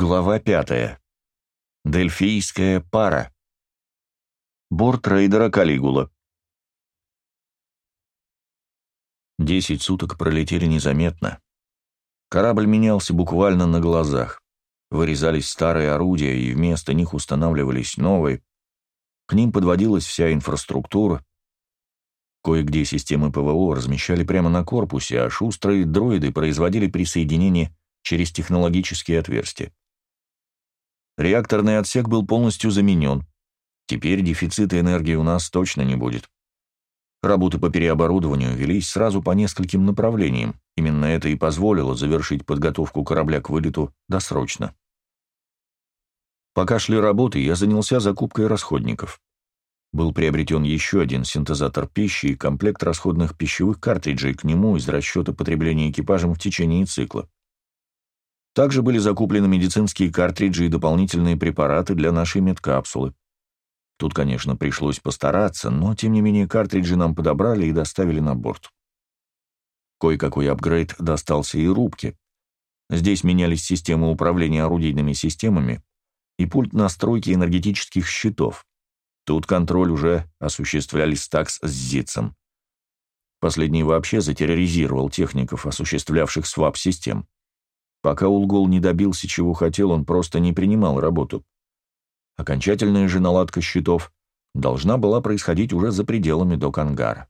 Глава пятая. Дельфийская пара. Борт рейдера Калигула. Десять суток пролетели незаметно. Корабль менялся буквально на глазах. Вырезались старые орудия, и вместо них устанавливались новые. К ним подводилась вся инфраструктура. Кое-где системы ПВО размещали прямо на корпусе, а шустрые дроиды производили присоединение через технологические отверстия. Реакторный отсек был полностью заменен. Теперь дефицита энергии у нас точно не будет. Работы по переоборудованию велись сразу по нескольким направлениям. Именно это и позволило завершить подготовку корабля к вылету досрочно. Пока шли работы, я занялся закупкой расходников. Был приобретен еще один синтезатор пищи и комплект расходных пищевых картриджей к нему из расчета потребления экипажем в течение цикла. Также были закуплены медицинские картриджи и дополнительные препараты для нашей медкапсулы. Тут, конечно, пришлось постараться, но, тем не менее, картриджи нам подобрали и доставили на борт. Кое-какой апгрейд достался и рубке. Здесь менялись системы управления орудийными системами и пульт настройки энергетических щитов. Тут контроль уже осуществляли стакс с ЗИЦем. Последний вообще затерроризировал техников, осуществлявших свап-систем. Пока Улгол не добился, чего хотел, он просто не принимал работу. Окончательная же наладка счетов должна была происходить уже за пределами док-ангара.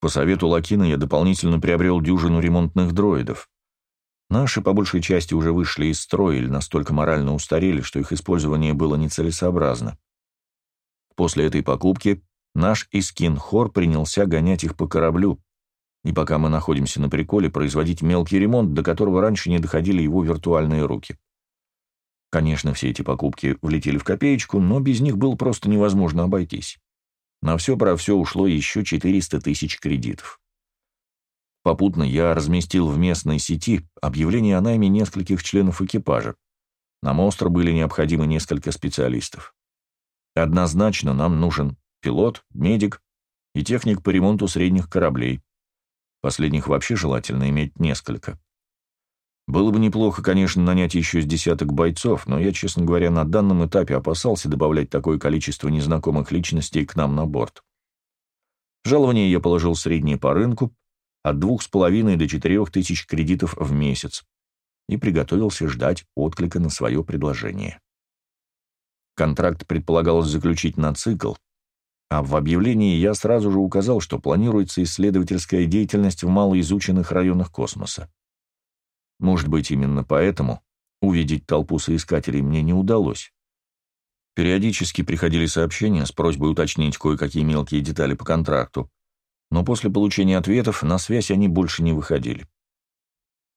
По совету Лакина я дополнительно приобрел дюжину ремонтных дроидов. Наши, по большей части, уже вышли из строя или настолько морально устарели, что их использование было нецелесообразно. После этой покупки наш Искин Хор принялся гонять их по кораблю, и пока мы находимся на приколе, производить мелкий ремонт, до которого раньше не доходили его виртуальные руки. Конечно, все эти покупки влетели в копеечку, но без них было просто невозможно обойтись. На все про все ушло еще 400 тысяч кредитов. Попутно я разместил в местной сети объявление о найме нескольких членов экипажа. Нам остро были необходимы несколько специалистов. Однозначно нам нужен пилот, медик и техник по ремонту средних кораблей. Последних вообще желательно иметь несколько. Было бы неплохо, конечно, нанять еще с десяток бойцов, но я, честно говоря, на данном этапе опасался добавлять такое количество незнакомых личностей к нам на борт. Жалование я положил среднее по рынку, от двух с половиной до четырех тысяч кредитов в месяц, и приготовился ждать отклика на свое предложение. Контракт предполагалось заключить на цикл, а в объявлении я сразу же указал, что планируется исследовательская деятельность в малоизученных районах космоса. Может быть, именно поэтому увидеть толпу соискателей мне не удалось. Периодически приходили сообщения с просьбой уточнить кое-какие мелкие детали по контракту, но после получения ответов на связь они больше не выходили.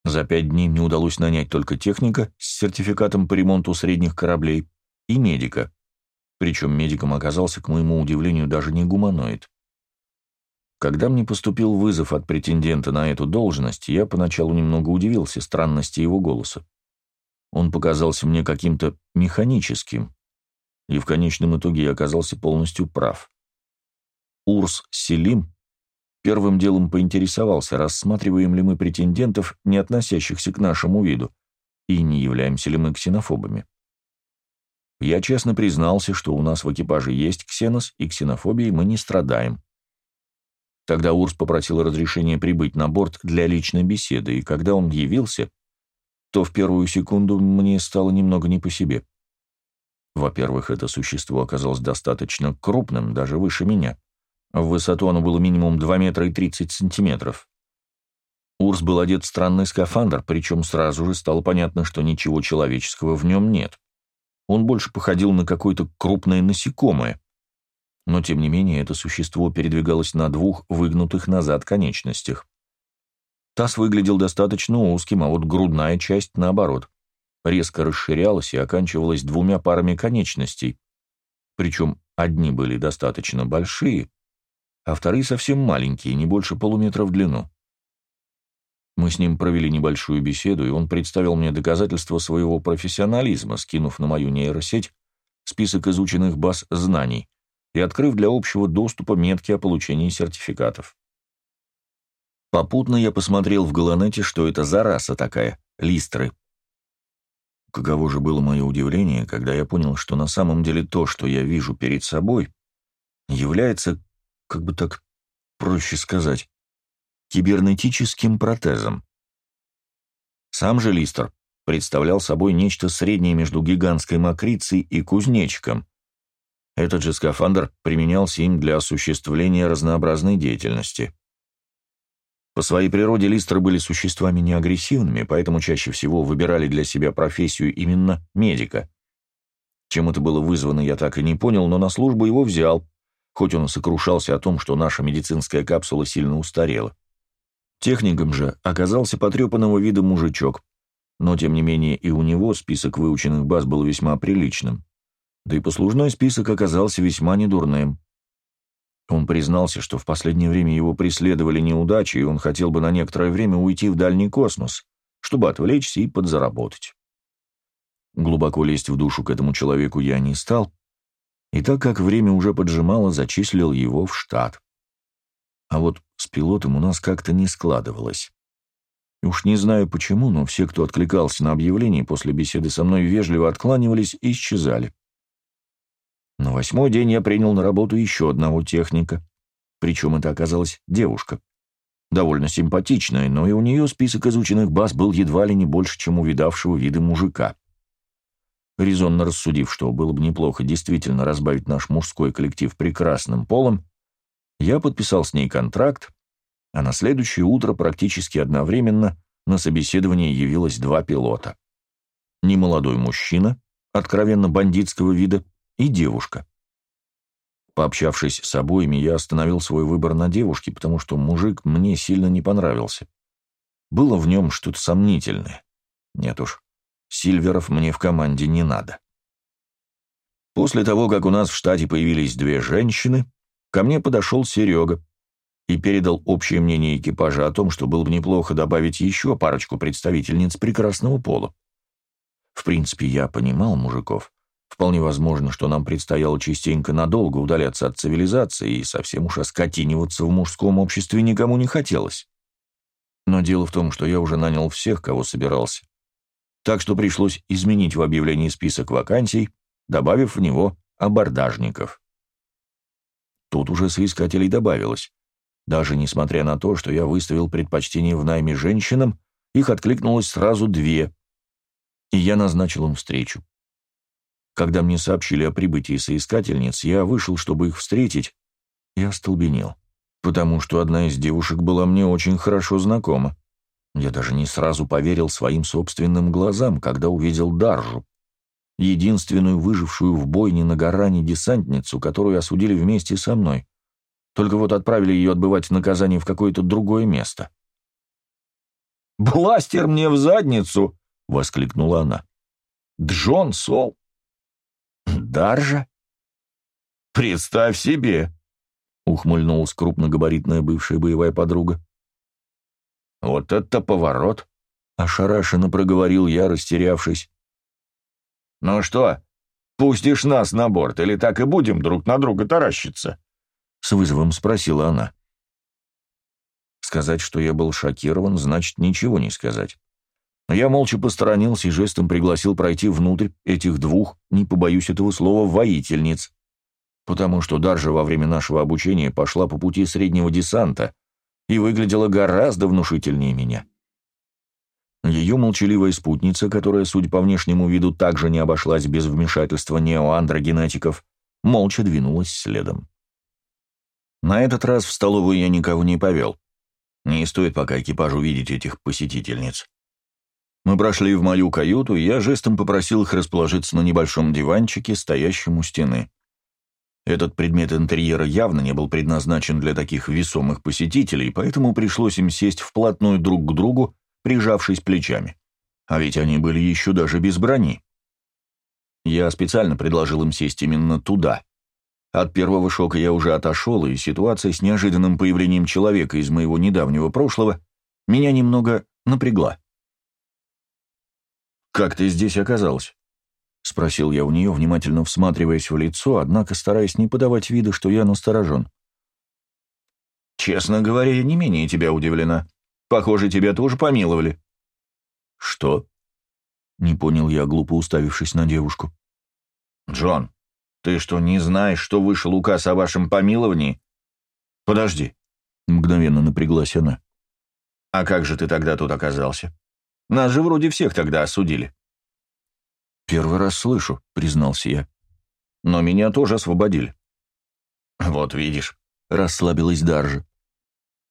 За пять дней мне удалось нанять только техника с сертификатом по ремонту средних кораблей и медика, причем медиком оказался, к моему удивлению, даже не гуманоид. Когда мне поступил вызов от претендента на эту должность, я поначалу немного удивился странности его голоса. Он показался мне каким-то механическим, и в конечном итоге я оказался полностью прав. Урс Селим первым делом поинтересовался, рассматриваем ли мы претендентов, не относящихся к нашему виду, и не являемся ли мы ксенофобами. Я честно признался, что у нас в экипаже есть ксенос, и ксенофобией мы не страдаем. Тогда Урс попросил разрешения прибыть на борт для личной беседы, и когда он явился, то в первую секунду мне стало немного не по себе. Во-первых, это существо оказалось достаточно крупным, даже выше меня. В высоту оно было минимум 2 метра и 30 сантиметров. Урс был одет в странный скафандр, причем сразу же стало понятно, что ничего человеческого в нем нет. Он больше походил на какое-то крупное насекомое. Но, тем не менее, это существо передвигалось на двух выгнутых назад конечностях. Таз выглядел достаточно узким, а вот грудная часть, наоборот, резко расширялась и оканчивалась двумя парами конечностей. Причем одни были достаточно большие, а вторые совсем маленькие, не больше полуметра в длину. Мы с ним провели небольшую беседу, и он представил мне доказательства своего профессионализма, скинув на мою нейросеть список изученных баз знаний и открыв для общего доступа метки о получении сертификатов. Попутно я посмотрел в Галанете, что это за раса такая, листры. Каково же было мое удивление, когда я понял, что на самом деле то, что я вижу перед собой, является, как бы так проще сказать, кибернетическим протезом. Сам же Листер представлял собой нечто среднее между гигантской мокрицей и кузнечиком. Этот же скафандр применялся им для осуществления разнообразной деятельности. По своей природе листры были существами неагрессивными, поэтому чаще всего выбирали для себя профессию именно медика. Чем это было вызвано, я так и не понял, но на службу его взял, хоть он и сокрушался о том, что наша медицинская капсула сильно устарела. Техником же оказался потрепанного вида мужичок, но тем не менее и у него список выученных баз был весьма приличным. Да и послужной список оказался весьма недурным. Он признался, что в последнее время его преследовали неудачи, и он хотел бы на некоторое время уйти в дальний космос, чтобы отвлечься и подзаработать. Глубоко лезть в душу к этому человеку я не стал, и так как время уже поджимало, зачислил его в штат. А вот с пилотом у нас как-то не складывалось. Уж не знаю почему, но все, кто откликался на объявление, после беседы со мной вежливо откланивались и исчезали. На восьмой день я принял на работу еще одного техника, причем это оказалась девушка. Довольно симпатичная, но и у нее список изученных баз был едва ли не больше, чем у видавшего виды мужика. Резонно рассудив, что было бы неплохо действительно разбавить наш мужской коллектив прекрасным полом, я подписал с ней контракт, а на следующее утро практически одновременно на собеседование явилось два пилота. Немолодой мужчина, откровенно бандитского вида, и девушка. Пообщавшись с обоими, я остановил свой выбор на девушке, потому что мужик мне сильно не понравился. Было в нем что-то сомнительное. Нет уж, Сильверов мне в команде не надо. После того, как у нас в штате появились две женщины, ко мне подошел Серега и передал общее мнение экипажа о том, что было бы неплохо добавить еще парочку представительниц прекрасного пола. В принципе, я понимал мужиков. Вполне возможно, что нам предстояло частенько надолго удаляться от цивилизации, и совсем уж оскотиниваться в мужском обществе никому не хотелось. Но дело в том, что я уже нанял всех, кого собирался. Так что пришлось изменить в объявлении список вакансий, добавив в него абордажников. Тут уже соискателей добавилось. Даже несмотря на то, что я выставил предпочтение в найме женщинам, их откликнулось сразу две, и я назначил им встречу. Когда мне сообщили о прибытии соискательниц, я вышел, чтобы их встретить, и остолбенел, потому что одна из девушек была мне очень хорошо знакома. Я даже не сразу поверил своим собственным глазам, когда увидел Даржу, единственную выжившую в бойне на Гаране десантницу, которую осудили вместе со мной. Только вот отправили ее отбывать наказание в какое-то другое место. «Бластер мне в задницу!» — воскликнула она. «Джон Сол!» Даржа? Представь себе, ухмыльнулась крупногабаритная бывшая боевая подруга. Вот это поворот! Ошарашенно проговорил я, растерявшись. Ну что, пустишь нас на борт, или так и будем друг на друга таращиться? С вызовом спросила она. Сказать, что я был шокирован, значит ничего не сказать. Я молча посторонился и жестом пригласил пройти внутрь этих двух, не побоюсь этого слова, воительниц, потому что Даржа во время нашего обучения пошла по пути среднего десанта и выглядела гораздо внушительнее меня. Ее молчаливая спутница, которая, судя по внешнему виду, также не обошлась без вмешательства неоандрогенетиков, молча двинулась следом. На этот раз в столовую я никого не повел. Не стоит пока экипажу видеть этих посетительниц. Мы прошли в мою каюту, и я жестом попросил их расположиться на небольшом диванчике, стоящем у стены. Этот предмет интерьера явно не был предназначен для таких весомых посетителей, поэтому пришлось им сесть вплотную друг к другу, прижавшись плечами. А ведь они были еще даже без брони. Я специально предложил им сесть именно туда. От первого шока я уже отошел, и ситуация с неожиданным появлением человека из моего недавнего прошлого меня немного напрягла. «Как ты здесь оказалась?» — спросил я у нее, внимательно всматриваясь в лицо, однако стараясь не подавать вида, что я насторожен. «Честно говоря, не менее тебя удивлена. Похоже, тебя тоже помиловали». «Что?» Не понял я, глупо уставившись на девушку. «Джон, ты что, не знаешь, что вышел указ о вашем помиловании?» «Подожди», — мгновенно напряглась она. «А как же ты тогда тут оказался? Нас же вроде всех тогда осудили». «Первый раз слышу», — признался я. «Но меня тоже освободили». «Вот видишь», — расслабилась Даржа.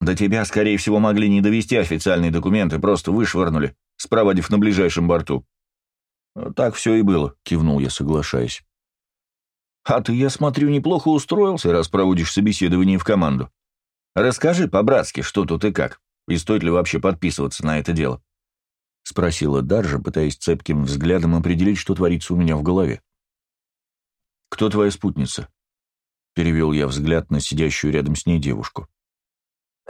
«До тебя, скорее всего, могли не довести официальные документы, просто вышвырнули, спроводив на ближайшем борту». «Так все и было», — кивнул я, соглашаясь. «А ты, я смотрю, неплохо устроился, раз проводишь собеседование в команду. Расскажи по-братски, что тут и как, и стоит ли вообще подписываться на это дело». — спросила Даржа, пытаясь цепким взглядом определить, что творится у меня в голове. «Кто твоя спутница?» — перевел я взгляд на сидящую рядом с ней девушку.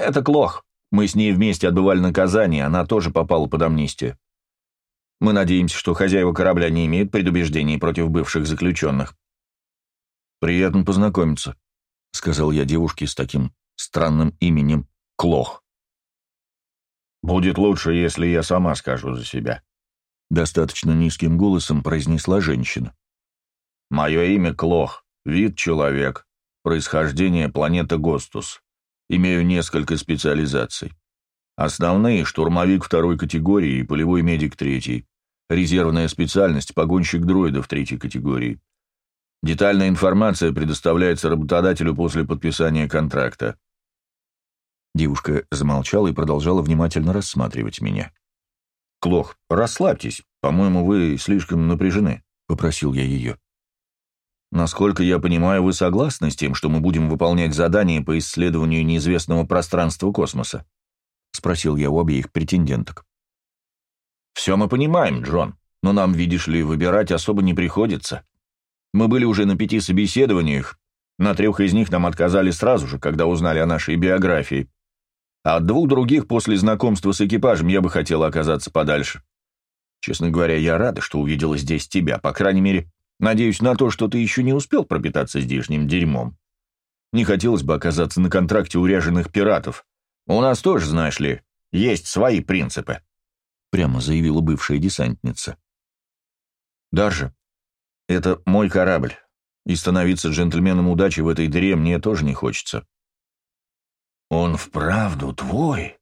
«Это Клох. Мы с ней вместе отбывали наказание, она тоже попала под амнистию. Мы надеемся, что хозяева корабля не имеют предубеждений против бывших заключенных». «Приятно познакомиться», — сказал я девушке с таким странным именем Клох. «Будет лучше, если я сама скажу за себя», — достаточно низким голосом произнесла женщина. «Мое имя Клох, вид человек, происхождение планета Гостус. Имею несколько специализаций. Основные — штурмовик второй категории и полевой медик третьей. Резервная специальность — погонщик дроидов третьей категории. Детальная информация предоставляется работодателю после подписания контракта. Девушка замолчала и продолжала внимательно рассматривать меня. «Клох, расслабьтесь. По-моему, вы слишком напряжены», — попросил я ее. «Насколько я понимаю, вы согласны с тем, что мы будем выполнять задание по исследованию неизвестного пространства космоса?» — спросил я у обеих претенденток. «Все мы понимаем, Джон, но нам, видишь ли, выбирать особо не приходится. Мы были уже на пяти собеседованиях, на трех из них нам отказали сразу же, когда узнали о нашей биографии. А от двух других после знакомства с экипажем я бы хотел оказаться подальше. Честно говоря, я рада, что увидела здесь тебя. По крайней мере, надеюсь на то, что ты еще не успел пропитаться здешним дерьмом. Не хотелось бы оказаться на контракте уряженных пиратов. У нас тоже, знаешь ли, есть свои принципы. Прямо заявила бывшая десантница. Даржа, это мой корабль, и становиться джентльменом удачи в этой дыре мне тоже не хочется. «Он вправду твой?»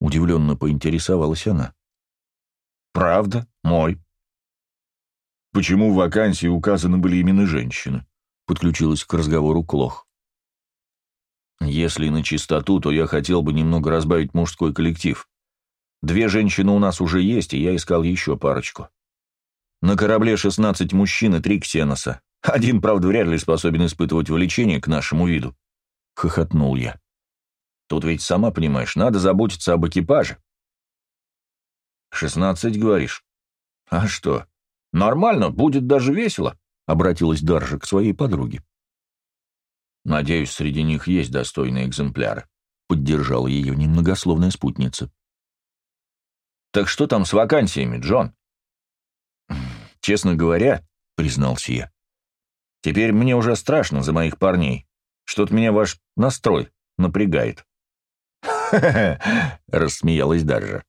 Удивленно поинтересовалась она. «Правда, мой». «Почему в вакансии указаны были именно женщины?» Подключилась к разговору Клох. «Если на чистоту, то я хотел бы немного разбавить мужской коллектив. Две женщины у нас уже есть, и я искал еще парочку. На корабле 16 мужчин и три ксеноса. Один, правда, вряд ли способен испытывать влечение к нашему виду», — хохотнул я. Тут ведь, сама понимаешь, надо заботиться об экипаже. «Шестнадцать, говоришь?» «А что? Нормально, будет даже весело», — обратилась Даржа к своей подруге. «Надеюсь, среди них есть достойные экземпляры», — поддержала ее немногословная спутница. «Так что там с вакансиями, Джон?» «Честно говоря», — признался я, — «теперь мне уже страшно за моих парней. Что-то меня ваш настрой напрягает». рассмеялась Даржа.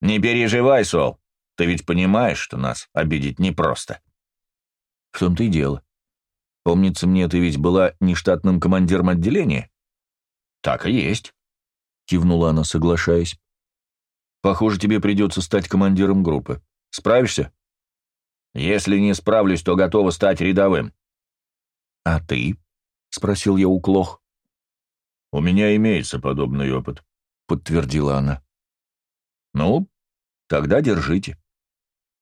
«Не переживай, Сол, ты ведь понимаешь, что нас обидеть непросто». «В том-то и дело. Помнится мне, ты ведь была нештатным командиром отделения?» «Так и есть», — кивнула она, соглашаясь. «Похоже, тебе придется стать командиром группы. Справишься?» «Если не справлюсь, то готова стать рядовым». «А ты?» — спросил я у Клох. «У меня имеется подобный опыт», — подтвердила она. «Ну, тогда держите», —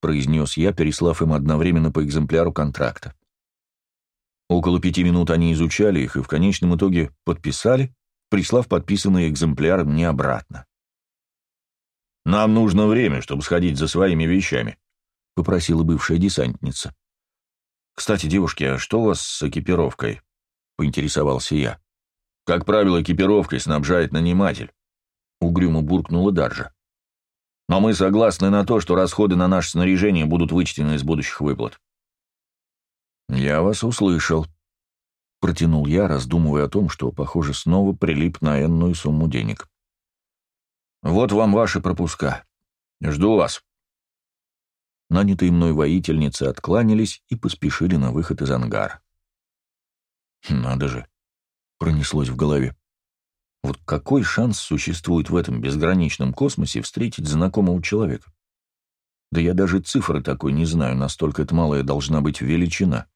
произнес я, переслав им одновременно по экземпляру контракта. Около пяти минут они изучали их и в конечном итоге подписали, прислав подписанный экземпляр мне обратно. «Нам нужно время, чтобы сходить за своими вещами», — попросила бывшая десантница. «Кстати, девушки, а что у вас с экипировкой?» — поинтересовался я. Как правило, экипировкой снабжает наниматель. Угрюмо буркнула Даржа. Но мы согласны на то, что расходы на наше снаряжение будут вычтены из будущих выплат. Я вас услышал. Протянул я, раздумывая о том, что, похоже, снова прилип на энную сумму денег. Вот вам ваши пропуска. Жду вас. нанятые мной воительницы откланялись и поспешили на выход из ангара. «Надо же!» — пронеслось в голове. Вот какой шанс существует в этом безграничном космосе встретить знакомого человека? Да я даже цифры такой не знаю, настолько это малая должна быть величина.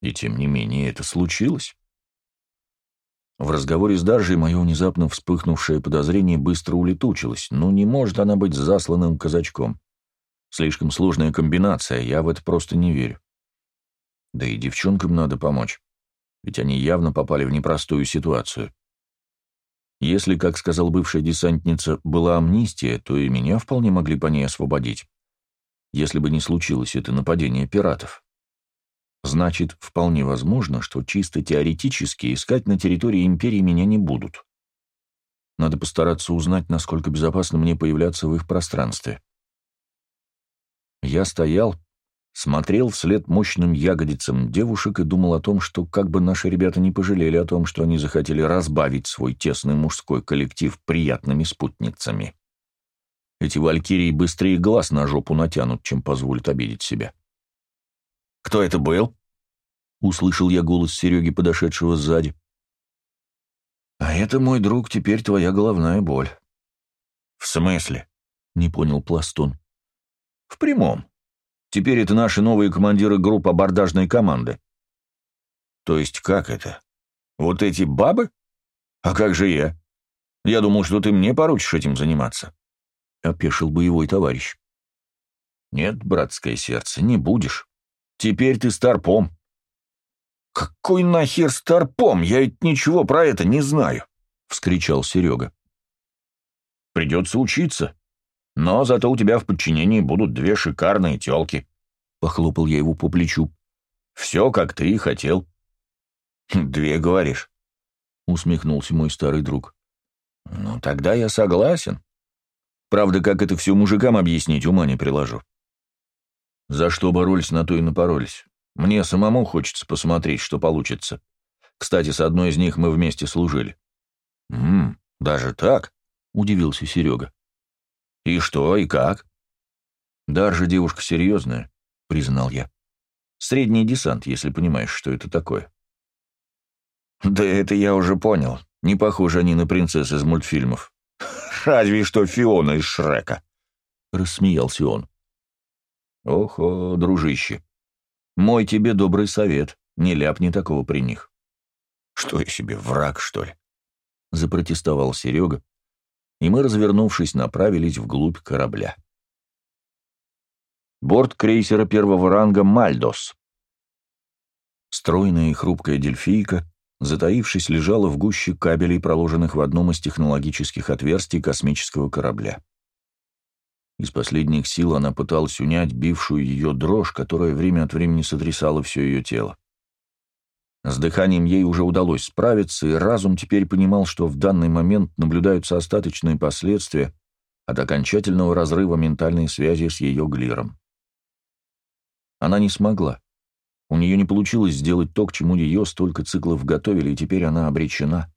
И тем не менее это случилось. В разговоре с Даржей мое внезапно вспыхнувшее подозрение быстро улетучилось, но не может она быть засланным казачком. Слишком сложная комбинация, я в это просто не верю. Да и девчонкам надо помочь, ведь они явно попали в непростую ситуацию. Если, как сказал бывшая десантница, была амнистия, то и меня вполне могли по ней освободить, если бы не случилось это нападение пиратов. Значит, вполне возможно, что чисто теоретически искать на территории Империи меня не будут. Надо постараться узнать, насколько безопасно мне появляться в их пространстве. Я стоял, смотрел вслед мощным ягодицам девушек и думал о том, что как бы наши ребята не пожалели о том, что они захотели разбавить свой тесный мужской коллектив приятными спутницами. Эти валькирии быстрее глаз на жопу натянут, чем позволят обидеть себя. «Кто это был?» — услышал я голос Сереги, подошедшего сзади. «А это, мой друг, теперь твоя головная боль». «В смысле?» — не понял Пластун. «В прямом. Теперь это наши новые командиры групп абордажной команды». «То есть как это? Вот эти бабы? А как же я? Я думал, что ты мне поручишь этим заниматься». — опешил боевой товарищ. «Нет, братское сердце, не будешь. Теперь ты старпом». «Какой нахер старпом? Я ведь ничего про это не знаю», — вскричал Серега. «Придется учиться. Но зато у тебя в подчинении будут две шикарные телки», — похлопал я его по плечу. «Все, как ты и хотел». «Две, говоришь?» — усмехнулся мой старый друг. «Ну, тогда я согласен. Правда, как это все мужикам объяснить, ума не приложу». «За что боролись, на то и напоролись. Мне самому хочется посмотреть, что получится. Кстати, с одной из них мы вместе служили». «Ммм, даже так?» — удивился Серега. «И что, и как?» «Даржа девушка серьезная», — признал я. «Средний десант, если понимаешь, что это такое». «Да это я уже понял. Не похожи они на принцесс из мультфильмов. Разве что Фиона из Шрека», — рассмеялся он. «Охо, дружище, мой тебе добрый совет, не ляпни такого при них». «Что я себе, враг, что ли?» — запротестовал Серега, и мы, развернувшись, направились вглубь корабля. Борт крейсера первого ранга «Мальдос». Стройная и хрупкая дельфийка, затаившись, лежала в гуще кабелей, проложенных в одном из технологических отверстий космического корабля. Из последних сил она пыталась унять бившую ее дрожь, которая время от времени сотрясала все ее тело. С дыханием ей уже удалось справиться, и разум теперь понимал, что в данный момент наблюдаются остаточные последствия от окончательного разрыва ментальной связи с ее глиром. Она не смогла. У нее не получилось сделать то, к чему ее столько циклов готовили, и теперь она обречена.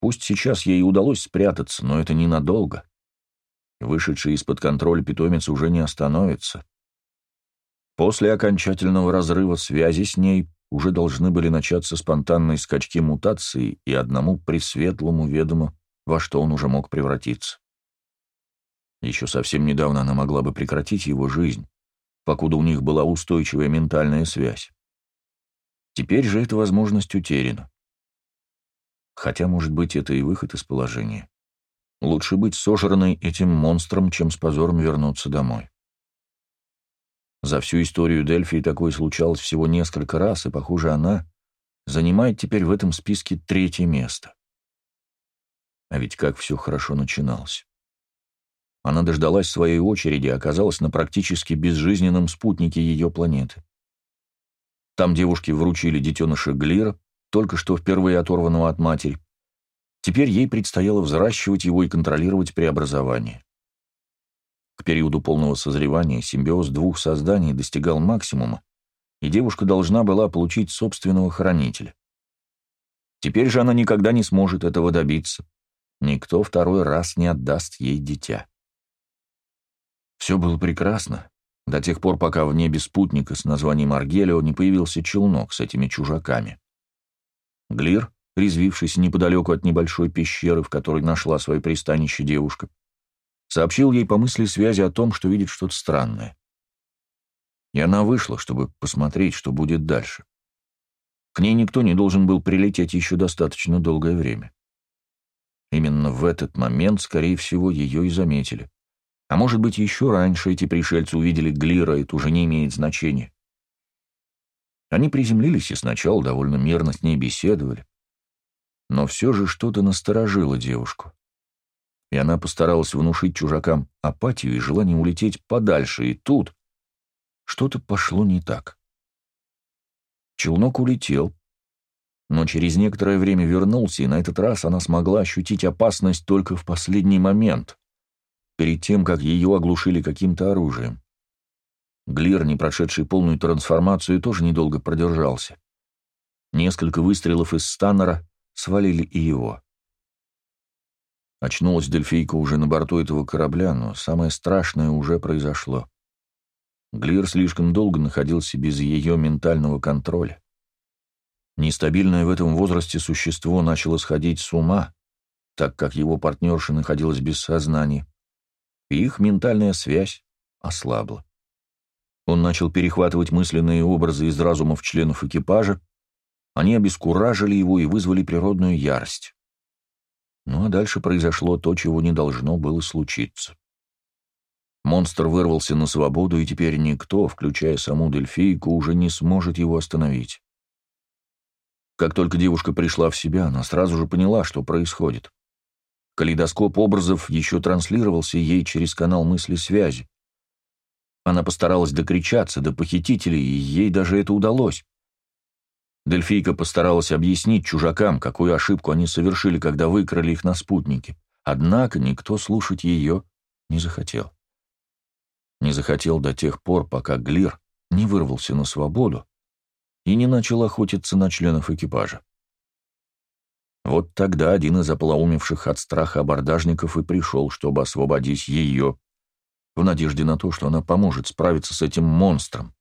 Пусть сейчас ей удалось спрятаться, но это ненадолго. Вышедший из-под контроля питомец уже не остановится. После окончательного разрыва связи с ней уже должны были начаться спонтанные скачки мутации, и одному пресветлому ведомо, во что он уже мог превратиться. Еще совсем недавно она могла бы прекратить его жизнь, покуда у них была устойчивая ментальная связь. Теперь же эта возможность утеряна. Хотя, может быть, это и выход из положения. Лучше быть сожранной этим монстром, чем с позором вернуться домой. За всю историю Дельфии такое случалось всего несколько раз, и, похоже, она занимает теперь в этом списке третье место. А ведь как все хорошо начиналось. Она дождалась своей очереди и оказалась на практически безжизненном спутнике ее планеты. Там девушке вручили детеныша Глира, только что впервые оторванного от матери. Теперь ей предстояло взращивать его и контролировать преобразование. К периоду полного созревания симбиоз двух созданий достигал максимума, и девушка должна была получить собственного хранителя. Теперь же она никогда не сможет этого добиться. Никто второй раз не отдаст ей дитя. Все было прекрасно, до тех пор, пока в небе спутника с названием Аргелио не появился челнок с этими чужаками. Глир, резвившийся неподалеку от небольшой пещеры, в которой нашла свое пристанище девушка, сообщил ей по мысли связи о том, что видит что-то странное. И она вышла, чтобы посмотреть, что будет дальше. К ней никто не должен был прилететь еще достаточно долгое время. Именно в этот момент, скорее всего, ее и заметили. А может быть, еще раньше эти пришельцы увидели Глира, это уже не имеет значения. Они приземлились и сначала довольно мирно с ней беседовали. Но все же что-то насторожило девушку. И она постаралась внушить чужакам апатию и желание улететь подальше, и тут что-то пошло не так. Челнок улетел, но через некоторое время вернулся, и на этот раз она смогла ощутить опасность только в последний момент, перед тем, как ее оглушили каким-то оружием. Глир, не прошедший полную трансформацию, тоже недолго продержался. Несколько выстрелов из станнера свалили и его. Очнулась Дельфийка уже на борту этого корабля, но самое страшное уже произошло. Глир слишком долго находился без ее ментального контроля. Нестабильное в этом возрасте существо начало сходить с ума, так как его партнерша находилась без сознания, и их ментальная связь ослабла. Он начал перехватывать мысленные образы из разумов членов экипажа, они обескуражили его и вызвали природную ярость. Ну а дальше произошло то, чего не должно было случиться. Монстр вырвался на свободу, и теперь никто, включая саму Дельфийку, уже не сможет его остановить. Как только девушка пришла в себя, она сразу же поняла, что происходит. Калейдоскоп образов еще транслировался ей через канал мысли связи. Она постаралась докричаться до похитителей, и ей даже это удалось. Дельфийка постаралась объяснить чужакам, какую ошибку они совершили, когда выкрали их на спутнике. Однако никто слушать ее не захотел. Не захотел до тех пор, пока Глир не вырвался на свободу и не начал охотиться на членов экипажа. Вот тогда один из ополоумевших от страха абордажников и пришел, чтобы освободить ее, в надежде на то, что она поможет справиться с этим монстром.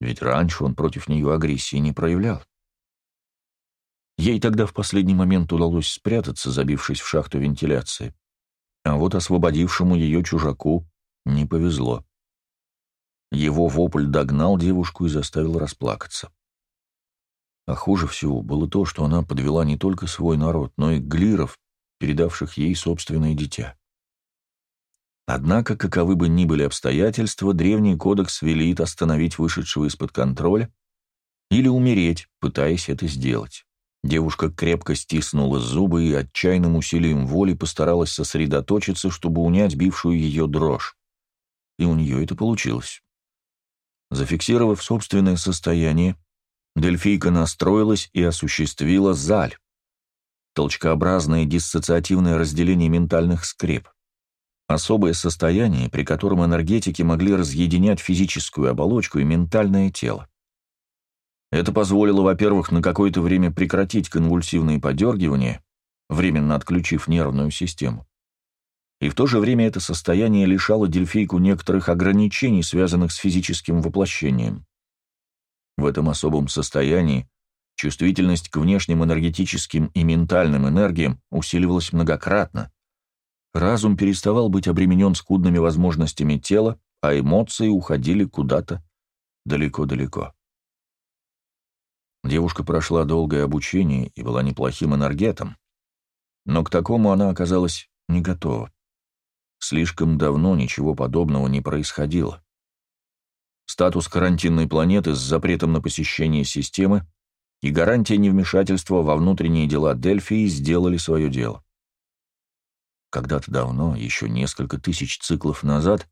Ведь раньше он против нее агрессии не проявлял. Ей тогда в последний момент удалось спрятаться, забившись в шахту вентиляции. А вот освободившему ее чужаку не повезло. Его вопль догнал девушку и заставил расплакаться. А хуже всего было то, что она подвела не только свой народ, но и глиров, передавших ей собственное дитя. Однако, каковы бы ни были обстоятельства, древний кодекс велит остановить вышедшего из-под контроля или умереть, пытаясь это сделать. Девушка крепко стиснула зубы и отчаянным усилием воли постаралась сосредоточиться, чтобы унять бившую ее дрожь. И у нее это получилось. Зафиксировав собственное состояние, Дельфийка настроилась и осуществила заль, толчкообразное диссоциативное разделение ментальных скреп. Особое состояние, при котором энергетики могли разъединять физическую оболочку и ментальное тело. Это позволило, во-первых, на какое-то время прекратить конвульсивные подергивания, временно отключив нервную систему. И в то же время это состояние лишало дельфийку некоторых ограничений, связанных с физическим воплощением. В этом особом состоянии чувствительность к внешним энергетическим и ментальным энергиям усиливалась многократно, Разум переставал быть обременен скудными возможностями тела, а эмоции уходили куда-то далеко-далеко. Девушка прошла долгое обучение и была неплохим энергетом, но к такому она оказалась не готова. Слишком давно ничего подобного не происходило. Статус карантинной планеты с запретом на посещение системы и гарантия невмешательства во внутренние дела Дельфии сделали свое дело. Когда-то давно, еще несколько тысяч циклов назад,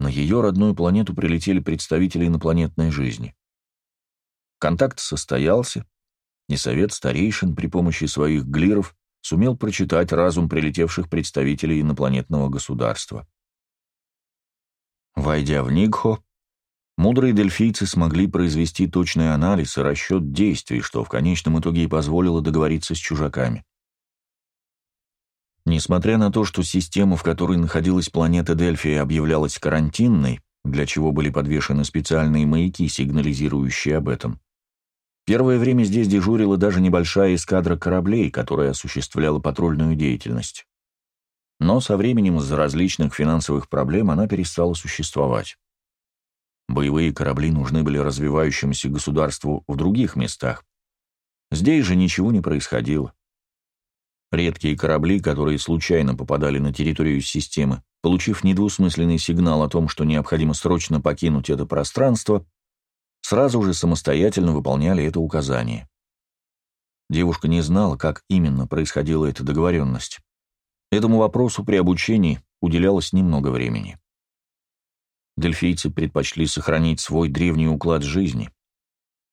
на ее родную планету прилетели представители инопланетной жизни. Контакт состоялся, и совет старейшин при помощи своих глиров сумел прочитать разум прилетевших представителей инопланетного государства. Войдя в Нигхо, мудрые дельфийцы смогли произвести точный анализ и расчет действий, что в конечном итоге и позволило договориться с чужаками. Несмотря на то, что система, в которой находилась планета Дельфия, объявлялась карантинной, для чего были подвешены специальные маяки, сигнализирующие об этом. Первое время здесь дежурила даже небольшая эскадра кораблей, которая осуществляла патрульную деятельность. Но со временем из-за различных финансовых проблем она перестала существовать. Боевые корабли нужны были развивающемуся государству в других местах. Здесь же ничего не происходило. Редкие корабли, которые случайно попадали на территорию системы, получив недвусмысленный сигнал о том, что необходимо срочно покинуть это пространство, сразу же самостоятельно выполняли это указание. Девушка не знала, как именно происходила эта договоренность. Этому вопросу при обучении уделялось немного времени. Дельфийцы предпочли сохранить свой древний уклад жизни.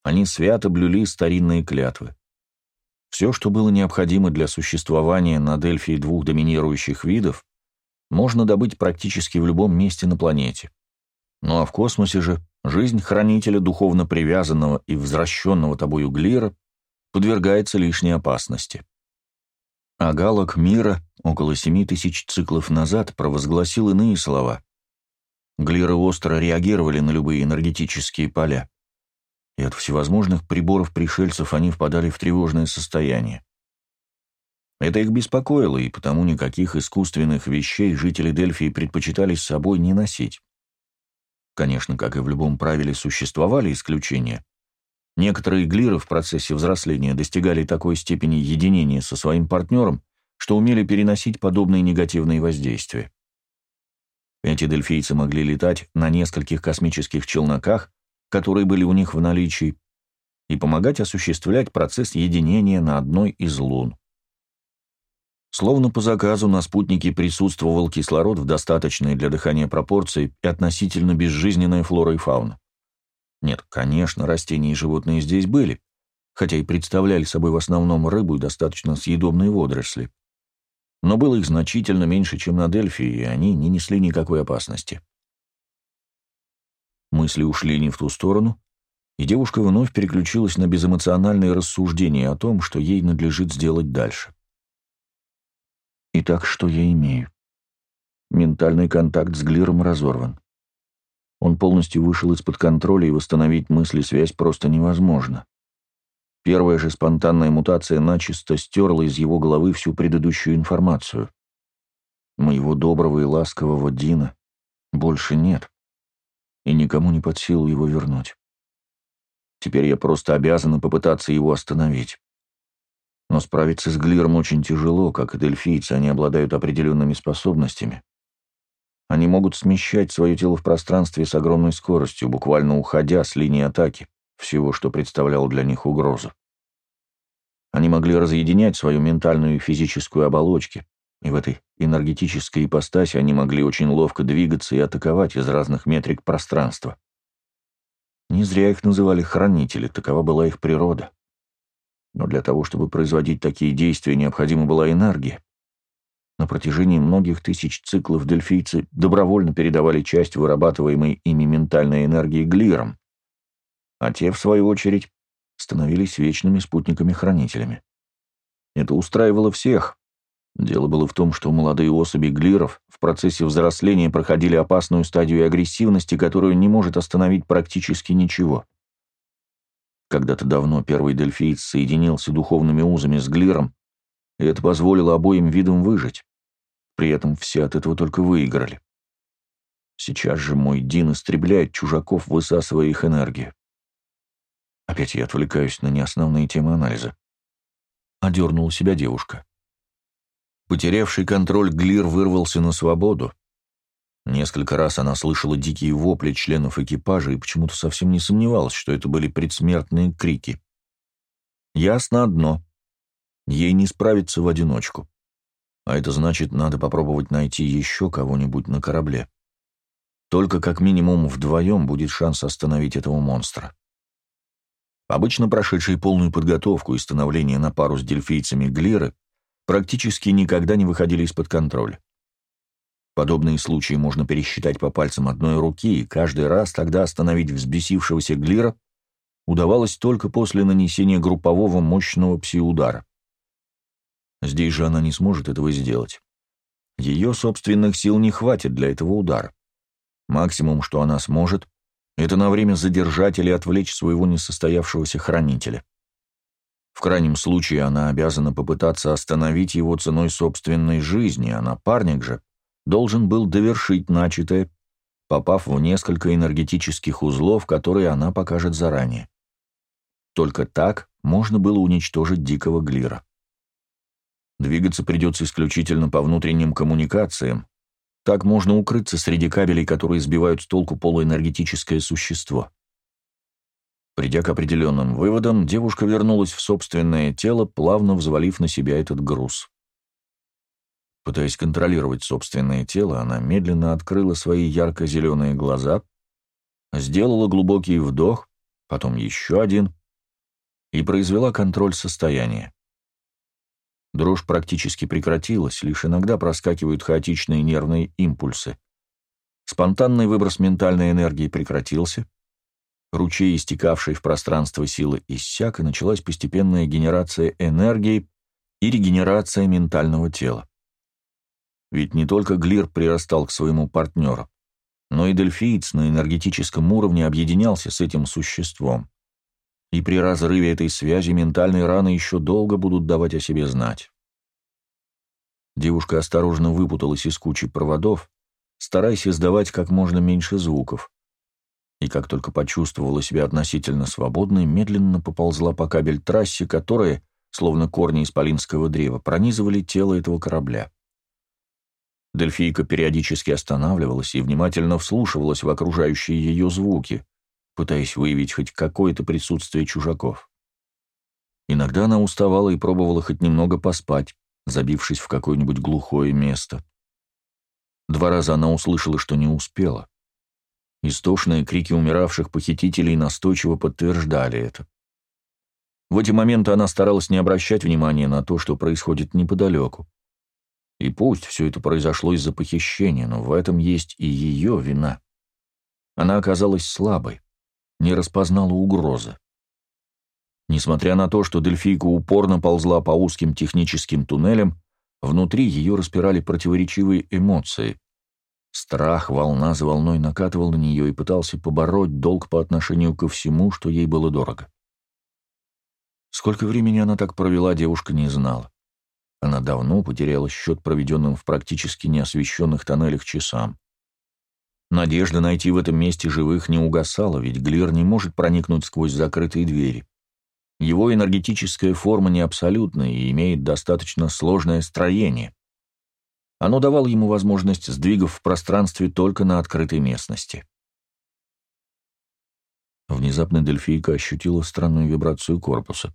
Они свято блюли старинные клятвы. Все, что было необходимо для существования на Дельфии двух доминирующих видов, можно добыть практически в любом месте на планете. Ну а в космосе же жизнь хранителя духовно привязанного и возвращенного тобою Глира подвергается лишней опасности. А галок мира около семи тысяч циклов назад провозгласил иные слова. Глиры остро реагировали на любые энергетические поля, и от всевозможных приборов пришельцев они впадали в тревожное состояние. Это их беспокоило, и потому никаких искусственных вещей жители Дельфии предпочитали с собой не носить. Конечно, как и в любом правиле, существовали исключения. Некоторые глиры в процессе взросления достигали такой степени единения со своим партнером, что умели переносить подобные негативные воздействия. Эти дельфийцы могли летать на нескольких космических челноках, которые были у них в наличии, и помогать осуществлять процесс единения на одной из лун. Словно по заказу на спутнике присутствовал кислород в достаточной для дыхания пропорции и относительно безжизненная флора и фауна. Нет, конечно, растения и животные здесь были, хотя и представляли собой в основном рыбу и достаточно съедобные водоросли. Но было их значительно меньше, чем на Дельфии, и они не несли никакой опасности. Мысли ушли не в ту сторону, и девушка вновь переключилась на безэмоциональные рассуждения о том, что ей надлежит сделать дальше. Итак, что я имею? Ментальный контакт с Глиром разорван. Он полностью вышел из-под контроля, и восстановить мысли-связь просто невозможно. Первая же спонтанная мутация начисто стерла из его головы всю предыдущую информацию. Моего доброго и ласкового Дина больше нет, и никому не под силу его вернуть. Теперь я просто обязан попытаться его остановить. Но справиться с Глиром очень тяжело, как и дельфийцы, они обладают определенными способностями. Они могут смещать свое тело в пространстве с огромной скоростью, буквально уходя с линии атаки, всего, что представляло для них угрозу. Они могли разъединять свою ментальную и физическую оболочки, и в этой энергетической ипостаси они могли очень ловко двигаться и атаковать из разных метрик пространства. Не зря их называли хранители, такова была их природа. Но для того, чтобы производить такие действия, необходима была энергия. На протяжении многих тысяч циклов дельфийцы добровольно передавали часть вырабатываемой ими ментальной энергии глирам, а те, в свою очередь, становились вечными спутниками-хранителями. Это устраивало всех. Дело было в том, что молодые особи глиров в процессе взросления проходили опасную стадию агрессивности, которую не может остановить практически ничего. Когда-то давно первый дельфиец соединился духовными узами с Глиром, и это позволило обоим видам выжить. При этом все от этого только выиграли. Сейчас же мой Дин истребляет чужаков, высасывая их энергию. Опять я отвлекаюсь на неосновные темы анализа. Одернула себя девушка. Потерявший контроль Глир вырвался на свободу, Несколько раз она слышала дикие вопли членов экипажа и почему-то совсем не сомневалась, что это были предсмертные крики. Ясно одно. Ей не справиться в одиночку. А это значит, надо попробовать найти еще кого-нибудь на корабле. Только как минимум вдвоем будет шанс остановить этого монстра. Обычно прошедшие полную подготовку и становление на пару с дельфийцами Глиры практически никогда не выходили из-под контроля. Подобные случаи можно пересчитать по пальцам одной руки, и каждый раз тогда остановить взбесившегося глира удавалось только после нанесения группового мощного пси-удара. Здесь же она не сможет этого сделать. Ее собственных сил не хватит для этого удара. Максимум, что она сможет, это на время задержать или отвлечь своего несостоявшегося хранителя. В крайнем случае она обязана попытаться остановить его ценой собственной жизни, а напарник же должен был довершить начатое, попав в несколько энергетических узлов, которые она покажет заранее. Только так можно было уничтожить дикого глира. Двигаться придется исключительно по внутренним коммуникациям. Так можно укрыться среди кабелей, которые сбивают с толку полуэнергетическое существо. Придя к определенным выводам, девушка вернулась в собственное тело, плавно взвалив на себя этот груз. Пытаясь контролировать собственное тело, она медленно открыла свои ярко-зеленые глаза, сделала глубокий вдох, потом еще один, и произвела контроль состояния. Дрожь практически прекратилась, лишь иногда проскакивают хаотичные нервные импульсы. Спонтанный выброс ментальной энергии прекратился, ручей, истекавший в пространство силы, иссяк, и началась постепенная генерация энергии и регенерация ментального тела. Ведь не только Глир прирастал к своему партнеру, но и Дельфиец на энергетическом уровне объединялся с этим существом. И при разрыве этой связи ментальные раны еще долго будут давать о себе знать. Девушка осторожно выпуталась из кучи проводов, стараясь издавать как можно меньше звуков и как только почувствовала себя относительно свободной, медленно поползла по кабель-трассе, которая, словно корни исполинского древа, пронизывали тело этого корабля. Дельфийка периодически останавливалась и внимательно вслушивалась в окружающие ее звуки, пытаясь выявить хоть какое-то присутствие чужаков. Иногда она уставала и пробовала хоть немного поспать, забившись в какое-нибудь глухое место. Два раза она услышала, что не успела. Истошные крики умиравших похитителей настойчиво подтверждали это. В эти моменты она старалась не обращать внимания на то, что происходит неподалеку. И пусть все это произошло из-за похищения, но в этом есть и ее вина. Она оказалась слабой, не распознала угрозы. Несмотря на то, что дельфийка упорно ползла по узким техническим туннелям, внутри ее распирали противоречивые эмоции. Страх волна за волной накатывал на нее и пытался побороть долг по отношению ко всему, что ей было дорого. Сколько времени она так провела, девушка не знала. Она давно потеряла счет проведенным в практически неосвещенных тоннелях часам. Надежда найти в этом месте живых не угасала, ведь Глир не может проникнуть сквозь закрытые двери. Его энергетическая форма не абсолютная и имеет достаточно сложное строение. Оно давало ему возможность сдвигов в пространстве только на открытой местности. Внезапно Дельфийка ощутила странную вибрацию корпуса.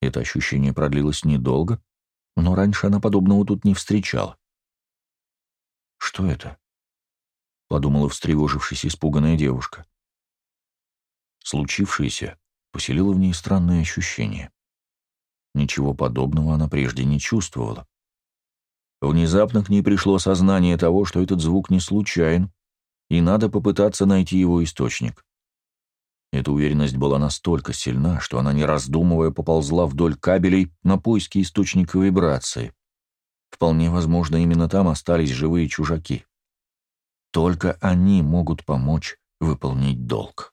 Это ощущение продлилось недолго, но раньше она подобного тут не встречала. «Что это?» — подумала встревожившись испуганная девушка. Случившееся поселило в ней странное ощущение. Ничего подобного она прежде не чувствовала. Внезапно к ней пришло сознание того, что этот звук не случайен, и надо попытаться найти его источник. Эта уверенность была настолько сильна, что она, не раздумывая, поползла вдоль кабелей на поиски источника вибрации. Вполне возможно, именно там остались живые чужаки. Только они могут помочь выполнить долг.